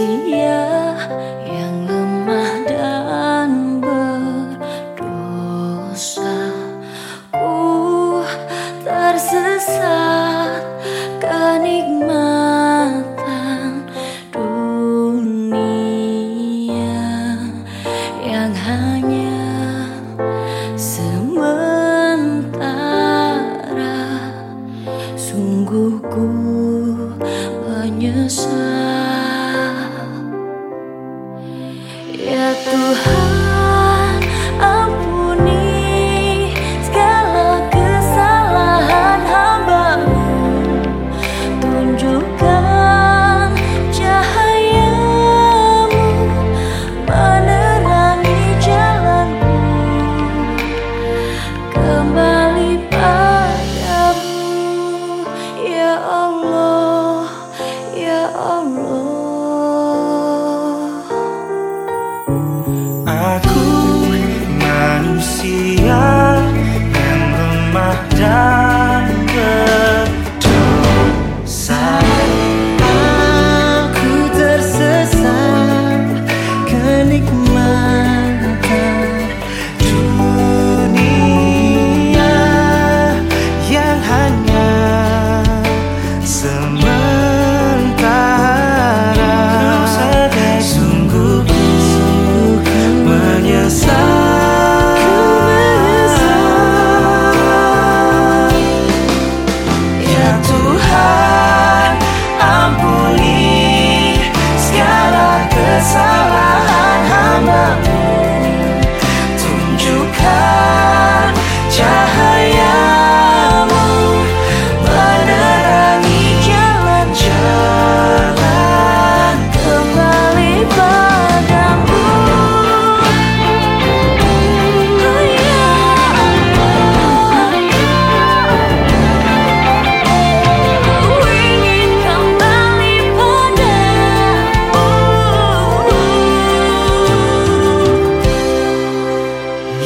manusia yang lemah dan berdosa. Ku tersesat kenikmatan dunia yang hanya sementara. Sungguh ku menyesal. Ya Tuhan lemah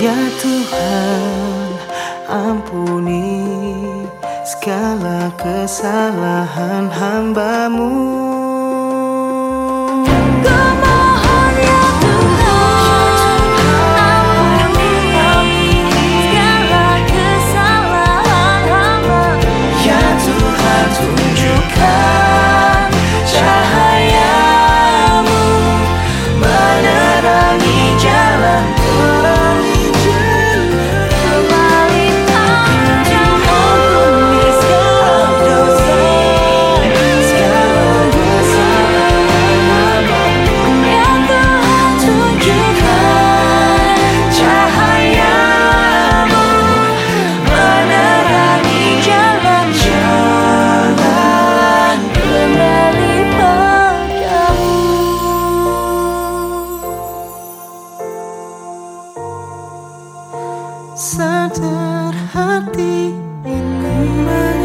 Ya Tuhan, ampuni segala kesalahan hambamu sadar hati ini